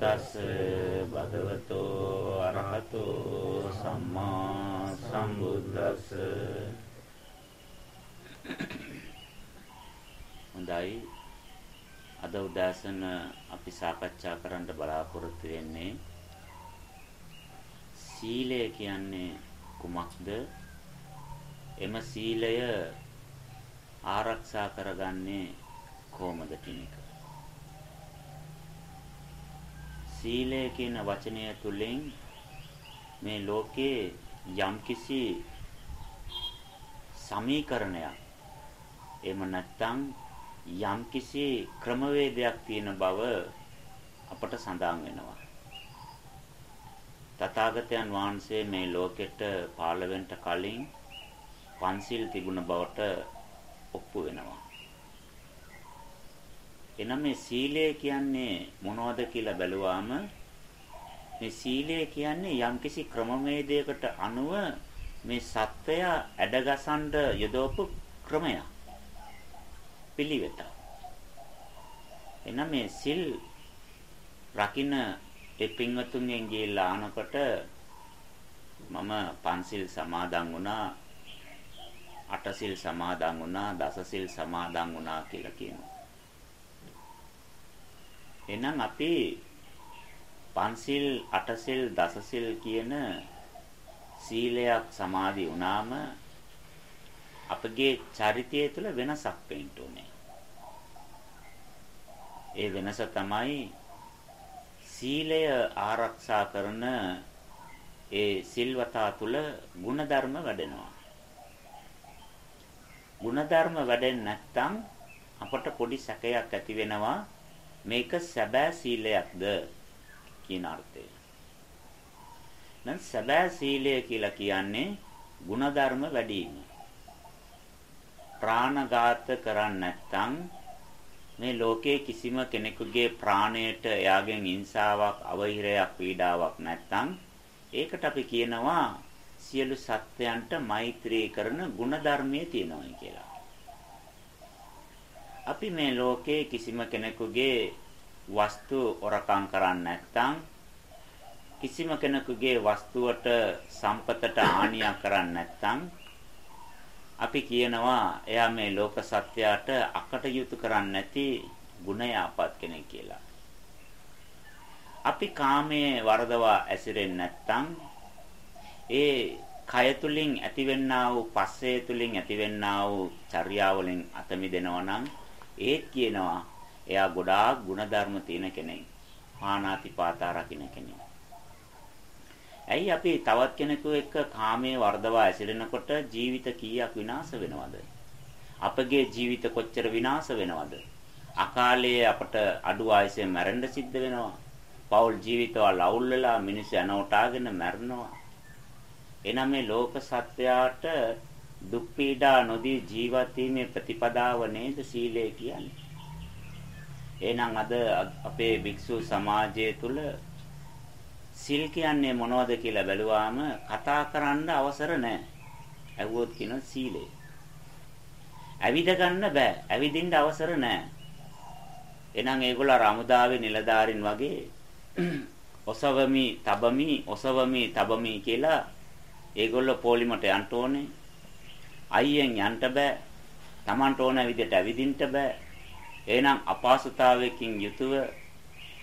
තස් භගවතෝ අරහතෝ සම්මා සම්බුද්දස්ස. හොඳයි. අද උදෑසන අපි සාකච්ඡා කරන්න බලාපොරොත්තු වෙන්නේ සීලය කියන්නේ කුමක්ද? එම සීලය ආරක්ෂා කරගන්නේ කොහොමද කියන එක. සීලය කියන වචනය තුලින් මේ ලෝකේ යම්කිසි සමීකරණයක් එහෙම නැත්නම් යම්කිසි ක්‍රමවේදයක් තියෙන බව අපට සඳහන් වෙනවා. තථාගතයන් වහන්සේ මේ ලෝකෙට පාළ කලින් පන්සිල් තිබුණ බවට ඔප්පු වෙනවා. එනම් මේ සීලය කියන්නේ මොනවද කියලා බැලුවාම මේ සීලය කියන්නේ යම්කිසි ක්‍රමවේදයකට අනුව මේ සත්වය ඇඩගසන්න යොදවපු ක්‍රමයක්. පිළිවෙත. එනම් මේ සිල් රකින්න ඒ පින්වතුන්ගෙන් ගිහිල්ලා ආනකොට මම පන්සිල් සමාදන් වුණා අටසිල් සමාදන් වුණා දසසිල් සමාදන් වුණා කියලා කියනවා. එහෙනම් අපි පන්සිල් අටසිල් දසසිල් කියන සීලයක් සමාදි වුණාම අපගේ චරිතය තුළ වෙනසක් වෙන්න ඕනේ. ඒ වෙනස තමයි සීලය ආරක්ෂා කරන ඒ සිල්වතා තුළ ಗುಣධර්ම වැඩෙනවා. ಗುಣධර්ම වැඩෙන්නේ නැත්නම් අපට පොඩි සැකයක් ඇති වෙනවා මේක සැබෑ සීලයක්ද කියන අර්ථය. නම් සැබෑ සීලය කියලා කියන්නේ ಗುಣධර්ම වැඩි වීම. ප්‍රාණඝාත කරන්නේ නැත්නම් මේ ලෝකේ කිසිම කෙනෙකුගේ ප්‍රාණයට එයාගෙන් ඉන්සාවක් අවහිරයක් පීඩාවක් නැත්නම් ඒකට අපි කියනවා සියලු සත්වයන්ට මෛත්‍රී කරන ಗುಣධර්මයේ තියෙනවා කියලා. අපි මේ ලෝකේ කිසිම කෙනෙකුගේ වස්තු ඔරකම් කරන්නේ නැත්නම් කිසිම කෙනෙකුගේ වස්තුවට සම්පතට හානියක් කරන්නේ නැත්නම් අපි කියනවා එයා මේ ලෝක සත්‍යයට අකටයුතු කරන්නේ නැති ගුණයාපත් කෙනෙක් කියලා. අපි කාමයේ වරදවා ඇසිරෙන්නේ නැත්නම් ඒ කය තුලින් ඇතිවෙන්නා වූ පස්සේ තුලින් ඇතිවෙන්නා වූ චර්යාවලින් අත මිදෙනවා නම් ඒත් කියනවා එයා ගොඩාක් ಗುಣධර්ම තියෙන කෙනෙක්. පානාතිපාතා රකින්න කෙනෙක්. ඇයි අපි තවත් කෙනෙකු එක්ක කාමයේ වර්ධවා ඇසිරෙනකොට ජීවිත කීයක් විනාශ වෙනවද? අපගේ ජීවිත කොච්චර විනාශ වෙනවද? අකාලයේ අපට අඩු ආයසෙන් මැරෙන්න සිද්ධ වෙනවා. පෞල් ජීවිතවල අවුල් වෙලා මිනිස්සු යනෝටාගෙන මැරෙනවා. එනනම් මේ ලෝක සත්‍යයට දුක් පීඩා නොදී ජීවත් වීමේ ප්‍රතිපදාව නේද සීලය කියන්නේ. එහෙනම් අද අපේ භික්ෂු සමාජය තුල සිල් කියන්නේ මොනවද කියලා බැලුවාම කතා කරන්න අවසර නැහැ. ඇහුවොත් කියන සීලය. ඇවිද ගන්න බෑ. ඇවිදින්න අවසර නැහැ. එහෙනම් ඒගොල්ලෝ අර අමුදාවේ නිලධාරින් වගේ ඔසවමි, තබමි, ඔසවමි, තබමි කියලා ඒගොල්ලෝ පොලිමට යන්න ඕනේ. අයියෙන් යන්න බෑ. Tamanට ඕන විදිහට ඇවිදින්න බෑ. එහෙනම් අපහසුතාවයකින් යුතුව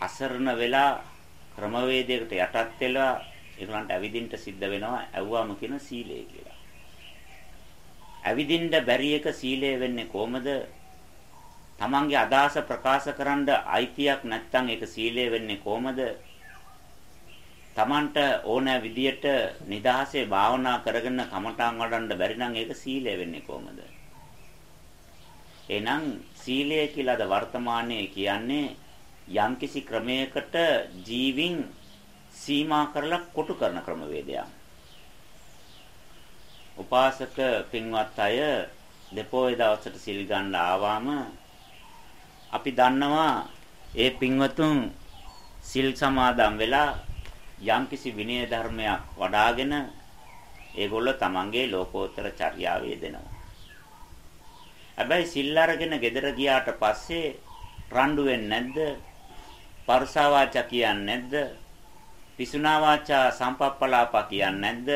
අසරණ වෙලා ක්‍රමවේදයකට යටත් වෙලා ඒගොල්ලන්ට ඇවිදින්න සිද්ධ වෙනවා ඇව්වාම කියන සීලය කියලා. ඇවිදින්න බැරි එක සීලය වෙන්නේ කොහමද? තමන්ගේ අදහස ප්‍රකාශ කරන්න අයිතියක් නැත්නම් ඒක සීලය වෙන්නේ කොහමද? Tamanට ඕන විදියට නිදහසේ භාවනා කරගෙන කමඨාන් වඩන්න බැරි නම් ඒක සීලය වෙන්නේ කොහමද? එහෙනම් සීලය කියලාද වර්තමානයේ කියන්නේ යම්කිසි ක්‍රමයකට ජීවින් සීමා කරලා කොටු කරන ක්‍රමවේදයක්. උපාසක පින්වත් අය දෙපොයේ දවසට සිල් ගන්න ආවම අපි දන්නවා ඒ පින්වතුන් සිල් සමාදන් වෙලා යම්කිසි විනය ධර්මයක් වඩාගෙන ඒගොල්ලෝ තමන්ගේ ලෝකෝත්තර චර්යාවේ දෙනවා. හැබැයි සිල් අරගෙන ගෙදර ගියාට පස්සේ රණ්ඩු වෙන්නේ නැද්ද? පරුසා වාචා කියන්නේ නැද්ද? පිසුනා වාචා සම්පප්පලාපා කියන්නේ නැද්ද?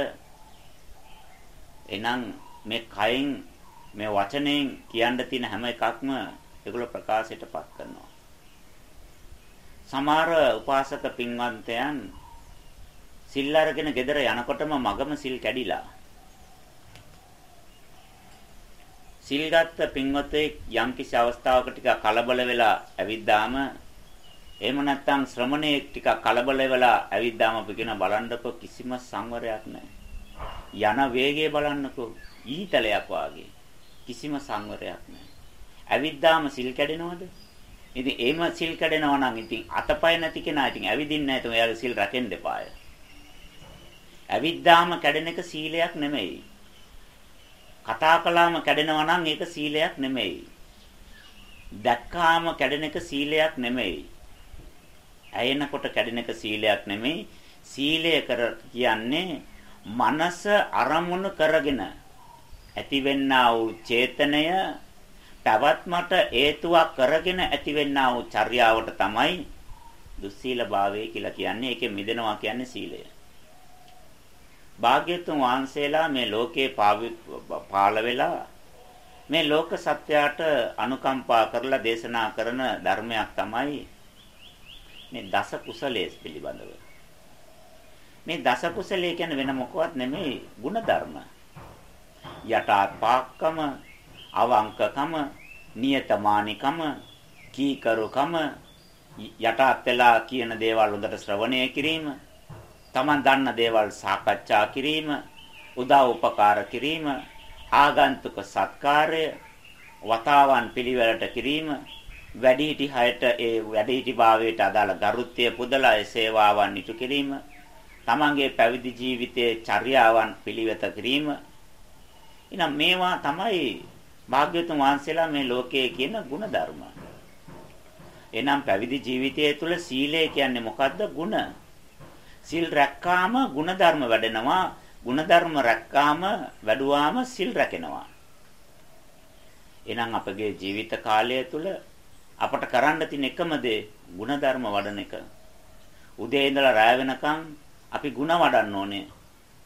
එහෙනම් මේ කයින් මේ වචනෙන් කියන්න තියෙන හැම එකක්ම ඒගොල්ලෝ ප්‍රකාශයටපත් කරනවා. සමහර උපාසක පින්වන්තයන් සිල් අරගෙන ගෙදර යනකොටම මගම සිල් කැඩිලා. සිල් ගත්ත පින්වතෙක් යම්කිසි අවස්ථාවක ටික කලබල වෙලා ඇවිද්දාම එහෙම නැත්නම් ශ්‍රමණේක් ටික කලබල වෙලා ඇවිද්දාම අපි කියන බලන්නකො කිසිම සංවරයක් නැහැ. යන වේගය බලන්නකො ඊතලයක් වාගේ. කිසිම සංවරයක් නැහැ. ඇවිද්දාම සිල් කැඩෙනවද? ඉතින් එහෙම සිල් කැඩෙනවා නම් ඉතින් අතපය නැති කෙනා ඉතින් ඇවිදින්නේ නැහැ තුන් එයාගේ සිල් රැකෙන්න එපාය. ඇවිද්දාම කැඩෙන එක සීලයක් නෙමෙයි. කතා කළාම කැඩෙනවා නම් ඒක සීලයක් නෙමෙයි. දැක්කාම කැඩෙන එක සීලයක් නෙමෙයි. ඇයෙනකොට කැඩෙන එක සීලයක් නෙමෙයි. සීලය කර කියන්නේ මනස අරමුණු කරගෙන ඇතිවෙන්නා වූ චේතනය පැවැත්මට හේතුවක් කරගෙන ඇතිවෙන්නා වූ චර්යාවට තමයි දුස්සීලභාවය කියලා කියන්නේ. ඒකෙන් මිදෙනවා කියන්නේ සීලය. භාග්‍යතුන් වහන්සේලා මේ ලෝකේ පාල වෙලා මේ ලෝක සත්‍යයට අනුකම්පා කරලා දේශනා කරන ධර්මයක් තමයි මේ දස කුසලයේ පිළිබඳව. මේ දස කුසලයේ කියන්නේ වෙන මොකවත් නෙමෙයි ಗುಣධර්ම. යටාත් පාක්කම, අවංකකම, නියතමානිකම, කීකරුකම, යටාත් වෙලා කියන දේවල් හොඳට ශ්‍රවණය කිරීම, Taman දන්න දේවල් සාකච්ඡා කිරීම, උදා උපකාර කිරීම, ආගන්තුක සත්කාරය, වතාවන් පිළිවෙලට කිරීම, වැඩිහිටි හයට ඒ වැඩිහිටි භාවයට අදාළ ගරුත්වය පුදලා ඒ සේවාවන් ඉටු කිරීම, තමන්ගේ පැවිදි ජීවිතයේ චර්යාවන් පිළිවෙත කිරීම. එනම් මේවා තමයි භාග්‍යතුන් වහන්සේලා මේ ලෝකයේ කියන ಗುಣධර්ම. එනම් පැවිදි ජීවිතය තුළ සීලය කියන්නේ මොකද්ද? ಗುಣ. සිල් රැක්කාම ಗುಣධර්ම වැඩෙනවා. ಗುಣධර්ම රැක්කාම වැඩුවාම සිල් රැකෙනවා. එහෙනම් අපගේ ජීවිත කාලය තුළ අපට කරන්න තියෙන එකම දේ ಗುಣධර්ම වඩන එක. උදේ ඉඳලා රැය වෙනකන් අපි ಗುಣ වඩන්න ඕනේ.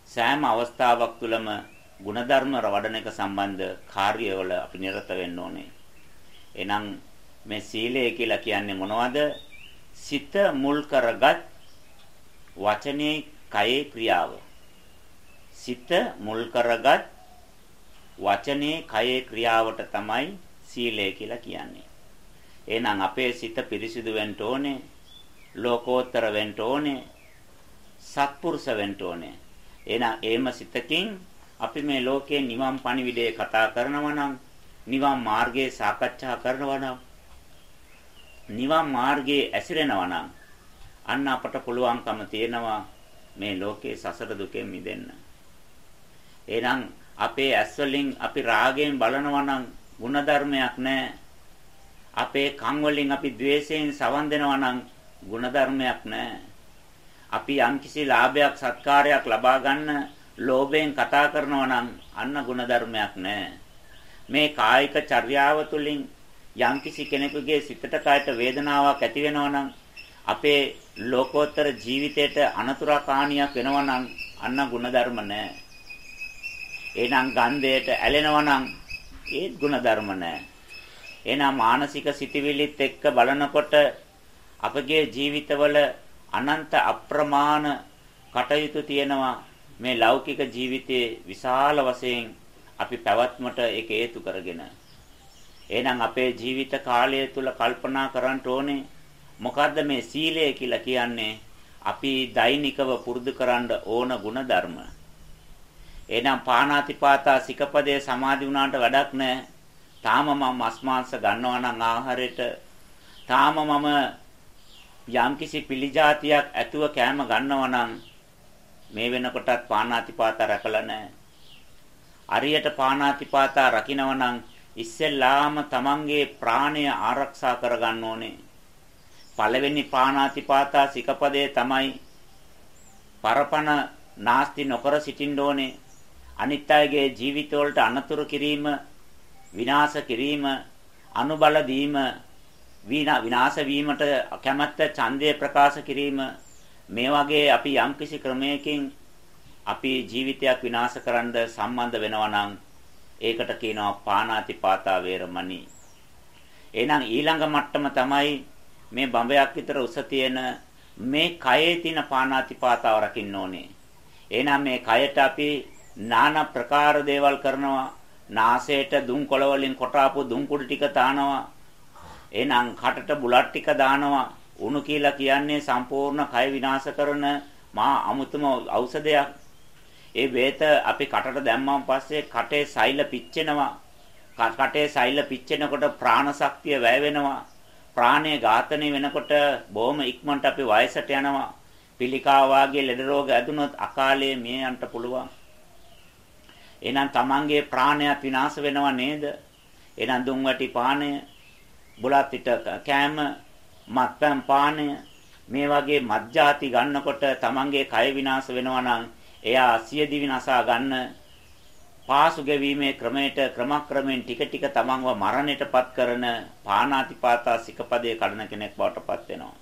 සෑම අවස්ථාවක් තුළම ಗುಣධර්ම වඩන එක සම්බන්ධ කාර්යවල අපි නිරත වෙන්න ඕනේ. එහෙනම් මේ සීලය කියලා කියන්නේ මොනවද? සිත මුල් කරගත් වචනේ කයේ ක්‍රියාව. සිත මුල් කරගත් වචනේ කයේ ක්‍රියාවට තමයි සීලය කියලා කියන්නේ. එහෙනම් අපේ සිත පිරිසිදු වෙන්න ඕනේ. ලෝකෝත්තර වෙන්න ඕනේ. සත්පුරුෂ වෙන්න ඕනේ. එහෙනම් එහෙම සිතකින් අපි මේ ලෝකයේ නිවන් පණිවිඩය කතා කරනවා නම් නිවන් මාර්ගයේ සාකච්ඡා කරනවා නම් නිවන් මාර්ගයේ ඇසිරෙනවා නම් අන්න අපට පුළුවන්කම තියෙනවා මේ ලෝකේ සසර දුකෙන් මිදෙන්න. එහෙනම් අපේ ඇස් වලින් අපි රාගයෙන් බලනවා නම් ಗುಣධර්මයක් නැහැ. අපේ කන් වලින් අපි द्वේෂයෙන් සවන් දෙනවා නම් ಗುಣධර්මයක් නැහැ. අපි යම්කිසි ලාභයක් සත්කාරයක් ලබා ගන්න ලෝභයෙන් කතා කරනවා නම් අන්න ಗುಣධර්මයක් නැහැ. මේ කායික චර්යාව තුළින් යම්කිසි කෙනෙකුගේ සිතට කායට වේදනාවක් ඇති වෙනවා නම් අපේ ලෝකෝත්තර ජීවිතයට අනතුරක් හානියක් වෙනවා නම් අන්න ಗುಣධර්ම නැහැ. එහෙනම් ගන්ධයට ඇලෙනවා නම් ඒත් ಗುಣධර්ම නැහැ. එහෙනම් මානසික සිටිවිලිත් එක්ක බලනකොට අපගේ ජීවිතවල අනන්ත අප්‍රමාණ කටයුතු තියෙනවා මේ ලෞකික ජීවිතයේ විශාල වශයෙන් අපි පැවැත්මට ඒක හේතු කරගෙන එහෙනම් අපේ ජීවිත කාලය තුල කල්පනා කරන්න ඕනේ මොකද්ද මේ සීලය කියලා කියන්නේ අපි දෛනිකව පුරුදු කරන්න ඕන ಗುಣධර්ම එහෙනම් පාණාතිපාතා සිකපදේ සමාදි වුණාට වැඩක් නැහැ තාම මම මස් මාංශ ගන්නවා නම් ආහාරයට තාම මම යම්කිසි පිළිජාතියක් ඇතුව කෑම ගන්නවා නම් මේ වෙනකොටත් පාණාතිපාතා රැකලා නැහැ. අරියට පාණාතිපාතා රකින්නවා නම් ඉස්සෙල්ලාම තමන්ගේ ප්‍රාණය ආරක්ෂා කරගන්න ඕනේ. පළවෙනි පාණාතිපාතා සිකපදේ තමයි පරපණ නාස්ති නොකර සිටින්න ඕනේ. අනිත් අයගේ ජීවිතවලට අනතුරු කිරීම විනාශ කිරීම, අනුබල දීම විනාශ වීමට කැමැත්ත ඡන්දය ප්‍රකාශ කිරීම මේ වගේ අපි යම්කිසි ක්‍රමයකින් අපි ජීවිතයක් විනාශ කරන්න සම්බන්ධ වෙනවා නම් ඒකට කියනවා පාණාතිපාතා වේරමණී. එහෙනම් ඊළඟ මට්ටම තමයි මේ බඹයක් විතර උස තියෙන මේ කයේ තියෙන පාණාතිපාතාව රකින්න ඕනේ. එහෙනම් මේ කයට අපි নানা ප්‍රකාර දේවල් කරනවා. නාසයට දුම් කොළ වලින් කොටාපු දුම් කුඩු ටික තානවා. එහෙනම් කටට බුලත් ටික දානවා. උණු කියලා කියන්නේ සම්පූර්ණ කය විනාශ කරන මා අමුතුම ඖෂධයක්. ඒ වේත අපි කටට දැම්මන් පස්සේ කටේ සෛල පිච්චෙනවා. කටේ සෛල පිච්චෙනකොට ප්‍රාණ ශක්තිය වැය වෙනවා. ප්‍රාණය ඝාතනය වෙනකොට බොහොම ඉක්මනට අපි වයසට යනවා. පිළිකා වාගේ ලෙඩ රෝග ඇදුනොත් අකාලේ මිය යන්න පුළුවන්. එහෙනම් Tamange ප්‍රාණයත් විනාශ වෙනව නේද? එහෙනම් දුම් වැටි පානය, බුලත් පිට කෑම, මත්පැන් පානය මේ වගේ මත්ජාති ගන්නකොට Tamange කය විනාශ වෙනවා නම් එයා සිය දිවි නසා ගන්න පාසු ගෙවීමේ ක්‍රමයට ක්‍රමක්‍රමෙන් ටික ටික තමන්ව මරණයටපත් කරන පාණාතිපාතා සිකපදයේ කඩන කෙනෙක් බවට පත් වෙනවා.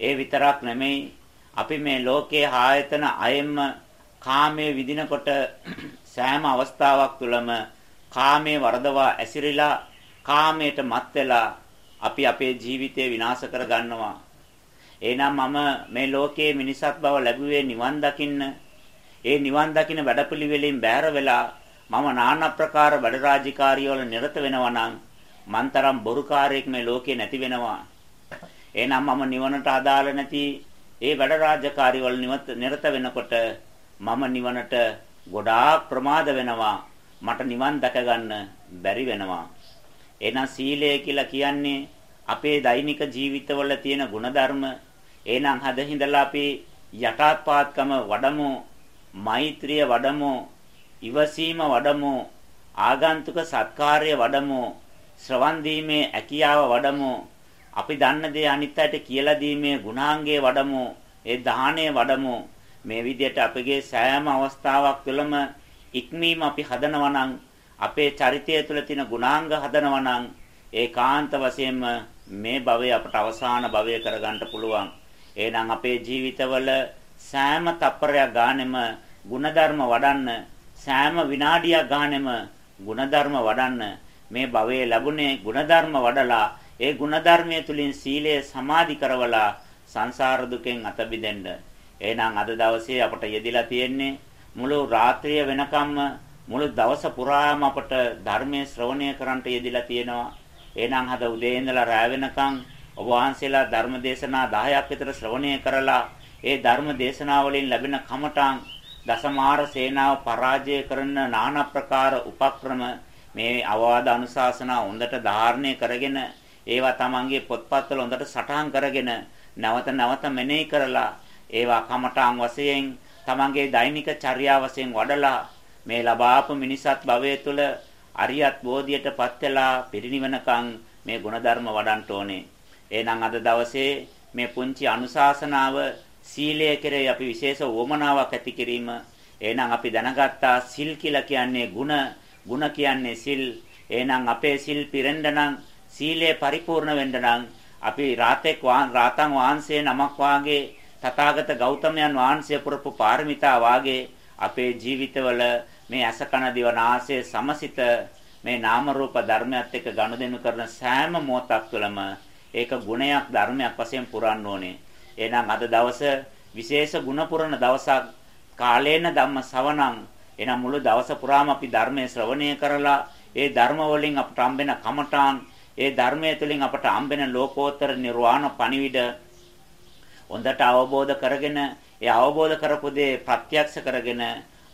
ඒ විතරක් නෙමෙයි අපි මේ ලෝකයේ ආයතන අයෙම්ම කාමයේ විදිනකොට සෑම අවස්ථාවක් තුළම කාමයේ වරදවා ඇසිරිලා කාමයට මත් වෙලා අපි අපේ ජීවිතය විනාශ කර ගන්නවා. එහෙනම් මම මේ ලෝකයේ මිනිසත් බව ලැබුවේ නිවන් දකින්න. ඒ නිවන් දකින වැඩපිළිවෙලින් බෑර වෙලා මම নানা ප්‍රකාර වැඩ රාජකාරිය වල නිරත වෙනවා නම් මන්තරම් බොරුකාරයෙක් මේ ලෝකේ නැති වෙනවා. එහෙනම් මම නිවනට අදාළ නැති ඒ වැඩ රාජකාරිය වල නිරත වෙනකොට මම නිවනට ගොඩාක් ප්‍රමාද වෙනවා. මට නිවන් දැක ගන්න බැරි වෙනවා. එහෙනම් සීලය කියලා කියන්නේ අපේ දෛනික ජීවිතවල තියෙන ಗುಣධර්ම. එහෙනම් හදින්දලා අපි යටාත්පාත්කම වඩමු මෛත්‍රිය වඩමු, ඉවසීම වඩමු, ආගන්තුක සත්කාරය වඩමු, ශ්‍රවණ දීමේ හැකියාව වඩමු. අපි දන්න දේ අනිත් අයට කියලා දීමේ ගුණාංගයේ වඩමු, ඒ දාහණය වඩමු. මේ විදිහට අපගේ සෑම අවස්ථාවක් තුළම ඉක්මීම අපි හදනවා නම් අපේ චරිතය තුළ තියෙන ගුණාංග හදනවා නම් ඒකාන්ත වශයෙන්ම මේ භවය අපට අවසාන භවය කරගන්න පුළුවන්. එහෙනම් අපේ ජීවිතවල සෑම තප්පරයක් ගානෙම ಗುಣධර්ම වඩන්න සෑම විනාඩියක් ගානෙම ಗುಣධර්ම වඩන්න මේ භවයේ ලැබුණේ ಗುಣධර්ම වඩලා ඒ ಗುಣධර්මයේ තුලින් සීලය සමාධි කරවලා සංසාර දුකෙන් අත මිදෙන්න. එහෙනම් අද දවසේ අපට යෙදিলা තියෙන්නේ මුළු රාත්‍රිය වෙනකම්ම මුළු දවස පුරාම අපට ධර්මයේ ශ්‍රවණය කරන්නට යෙදিলা තියෙනවා. එහෙනම් අද උදේ ඉඳලා රැ වෙනකම් ඔබ වහන්සේලා ධර්ම දේශනා 10ක් විතර ශ්‍රවණය කරලා ඒ ධර්ම දේශනාවලින් ලැබෙන කමඨාන් දසමාර සේනාව පරාජය කරන নানা ප්‍රකාර උපක්‍රම මේ අවවාද අනුශාසනා හොඳට ධාරණය කරගෙන ඒවා තමන්ගේ පොත්පත්වල හොඳට සටහන් කරගෙන නැවත නැවත මෙනෙහි කරලා ඒවා කමඨාන් වශයෙන් තමන්ගේ දෛනික චර්යා වශයෙන් වඩලා මේ ලබාපු මිනිසත් භවයේ තුල අරියත් බෝධියටපත් වෙලා පිරිනිවනකන් මේ ගුණධර්ම වඩන්න ඕනේ. එහෙනම් අද දවසේ මේ පුංචි අනුශාසනාව සීලය කෙරෙහි අපි විශේෂ වොමනාවක් ඇති කිරීම. එහෙනම් අපි දැනගත්තා සිල් කියලා කියන්නේ ಗುಣ, ಗುಣ කියන්නේ සිල්. එහෙනම් අපේ සිල් පිරෙන්න නම් සීලය පරිපූර්ණ වෙන්න නම් අපි රාතෙක් රාතන් වහන්සේ නමක් වාගේ තථාගත ගෞතමයන් වහන්සේ පුරපු පාරමිතා වාගේ අපේ ජීවිතවල මේ අස කන දිව නාසය සමසිත මේ නාම රූප ධර්මයත් එක්ක ගනුදෙනු කරන සෑම මොහොතක් තුළම ඒක ගුණයක් ධර්මයක් වශයෙන් පුරන්න ඕනේ. එහෙනම් අද දවස විශේෂ ගුණ පුරන දවසක් කාලේන ධම්ම සවණං එනම් මුළු දවස පුරාම අපි ධර්මයේ ශ්‍රවණය කරලා ඒ ධර්ම වලින් අපට හම්බෙන කමඨාන් ඒ ධර්මයේ තුලින් අපට හම්බෙන ලෝකෝත්තර නිර්වාණ පණිවිඩ හොඳට අවබෝධ කරගෙන ඒ අවබෝධ කරපු දේ ප්‍රත්‍යක්ෂ කරගෙන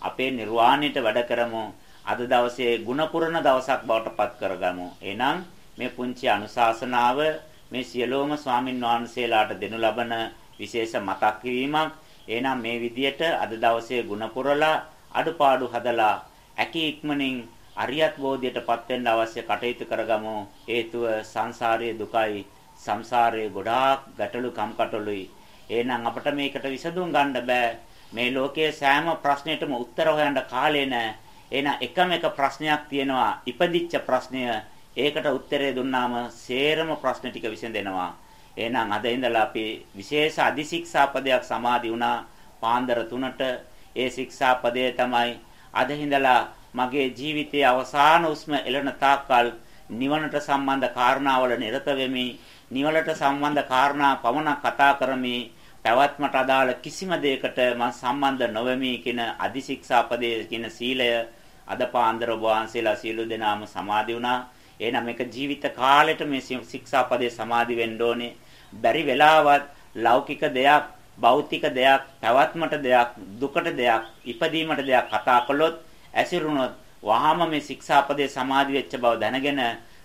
අපේ නිර්වාණයට වැඩ කරමු. අද දවසේ ಗುಣපුරණ දවසක් බවට පත් කරගමු. එහෙනම් මේ පුංචි අනුශාසනාව මේ සියලෝම ස්වාමින් වහන්සේලාට දෙනු ලබන විශේෂ මතක් වීමක්. එහෙනම් මේ විදියට අද දවසේ ಗುಣපුරලා අඩුපාඩු හදලා ඇකි ඉක්මනින් අරියත් බෝධියටපත් වෙන්න අවශ්‍ය කටයුතු කරගමු. හේතුව සංසාරයේ දුකයි සංසාරයේ ගොඩාක් ගැටලු කම්කටොළුයි එහෙනම් අපිට මේකට විසඳුම් ගන්න බෑ. මේ ලෝකයේ සෑම ප්‍රශ්නයකටම උත්තර හොයන්න කාලේ නැහැ. එහෙනම් එකම එක ප්‍රශ්නයක් තියෙනවා. ඉපදිච්ච ප්‍රශ්නය. ඒකට උත්තරේ දුන්නාම සේරම ප්‍රශ්න ටික විසඳෙනවා. එහෙනම් අද ඉඳලා අපි විශේෂ අධිශික්ෂාපදයක් සමාදි වුණා පාන්දර 3ට. ඒ ශික්ෂාපදය තමයි අද ඉඳලා මගේ ජීවිතයේ අවසාන උස්ම එළන තාක්කල් නිවනට සම්බන්ධ කාරණාවල නිරත වෙමි. නිවලට සම්බන්ධ කාරණා පමණක් කතා කරමි. පැවැත්මට අදාළ කිසිම දෙයකට මම සම්බන්ධ නොවෙමි කියන අධිශික්ෂාපදයේ කියන සීලය අද පාන්දර වහන්සේලා සියලු දෙනාම සමාදි වුණා. එහෙනම් මේක ජීවිත කාලෙට මේ ශික්ෂාපදේ සමාදි වෙන්න ඕනේ. බැරි වෙලාවත් ලෞකික දෙයක්, භෞතික දෙයක්, පැවැත්මට දෙයක්, දුකට දෙයක්, ඉපදීමට දෙයක් කතා කළොත්, ඇසිරුණොත් වහාම මේ ශික්ෂාපදේ සමාදි වෙච්ච බව දැනගෙන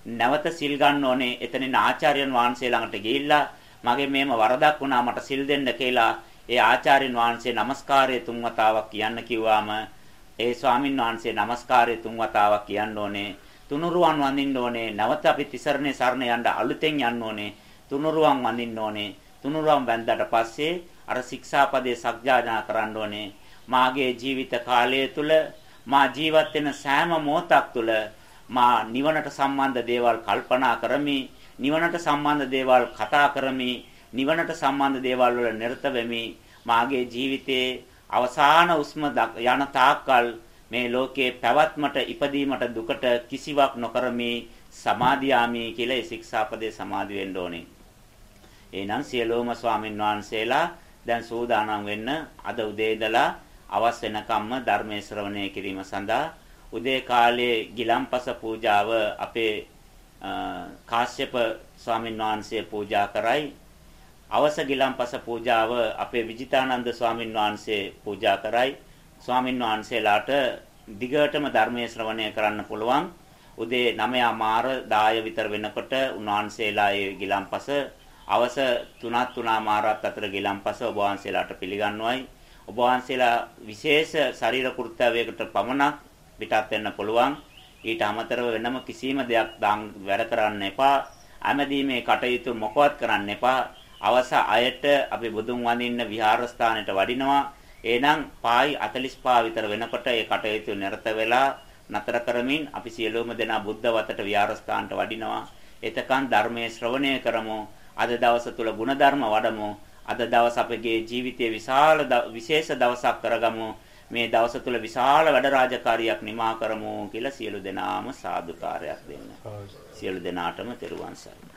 නැවත සිල් ගන්න ඕනේ. එතනින් ආචාර්යන් වහන්සේ ළඟට ගිහිල්ලා මගේ මේම වරදක් වුණා මට සිල් දෙන්න කියලා ඒ ආචාර්යන් වහන්සේ নমස්කාරය තුන් වතාවක් කියන්න කිව්වාම ඒ ස්වාමින් වහන්සේ নমස්කාරය තුන් වතාවක් කියන්න ඕනේ තුනුරුවන් වඳින්න ඕනේ. නැවත අපි තිසරණේ සරණ යන්න අලුතෙන් යන්න ඕනේ. තුනුරුවන් වඳින්න ඕනේ. තුනුරුවන් වැන්දට පස්සේ අර ශික්ෂාපදේ සත්‍යාජනා කරන්න ඕනේ. මාගේ ජීවිත කාලය තුල මා ජීවත් වෙන සෑම මොහොතක් තුල මා නිවනට සම්බන්ධ දේවල් කල්පනා කරමි. නිවනට සම්බන්ධ දේවල් කතා කරමි. නිවනට සම්බන්ධ දේවල් වල නිරත වෙමි. මාගේ ජීවිතයේ අවසාන උස්ම යන තාක්කල් මේ ලෝකයේ පැවැත්මට ඉපදීමට දුකට කිසිවක් නොකරමි සමාදියාමි කියලා ඒ ශික්ෂාපදේ සමාදි වෙන්න ඕනේ. එහෙනම් සියලුම ස්වාමින් වහන්සේලා දැන් සූදානම් වෙන්න අද උදේ ඉඳලා අවස් වෙනකම්ම ධර්මයේ ශ්‍රවණය කිරීම සඳහා උදේ කාලයේ ගිලම්පස පූජාව අපේ කාශ්‍යප ස්වාමින් වහන්සේ පූජා කරයි. අවස ගිලම්පස පූජාව අපේ විජිතානන්ද ස්වාමින් වහන්සේ පූජා කරයි. ස්වාමින් වහන්සේලාට දිගටම ධර්මයේ ශ්‍රවණය කරන්න පුළුවන්. උදේ 9 මාර 10 විතර වෙනකොට උන්වහන්සේලා ඒ ගිලම්පස අවස 3ත් 3 මාරත් අතර ගිලම්පස ඔබ වහන්සේලාට පිළිගන්වයි. ඔබ වහන්සේලා විශේෂ ශරීර කෘත්‍යවයකට පමණක් පිටත් වෙන්න පුළුවන්. ඊට අමතරව වෙනම කිසිම දෙයක් වැඩ කරන්න එපා. ඇමදීමේ කටයුතු මොකවත් කරන්න එපා. අවස අයට අපි බුදුන් වඳින්න විහාරස්ථානයට වඩිනවා. එහෙනම් පායි 45 විතර වෙනකොට ඒ කටයුතු නිරත වෙලා නතර කරමින් අපි සියලුම දෙනා බුද්ධ වතට විහාරස්ථානට වඩිනවා. එතකන් ධර්මයේ ශ්‍රවණය කරමු. අද දවස තුල ಗುಣධර්ම වඩමු. අද දවස අපගේ ජීවිතයේ විශාල විශේෂ දවසක් කරගමු. මේ දවස තුල විශාල වැඩ රාජකාරියක් නිමා කරමු කියලා සියලු දෙනාම සාදුකාරයක් දෙන්න. සියලු දෙනාටම තෙරුවන් සරණයි.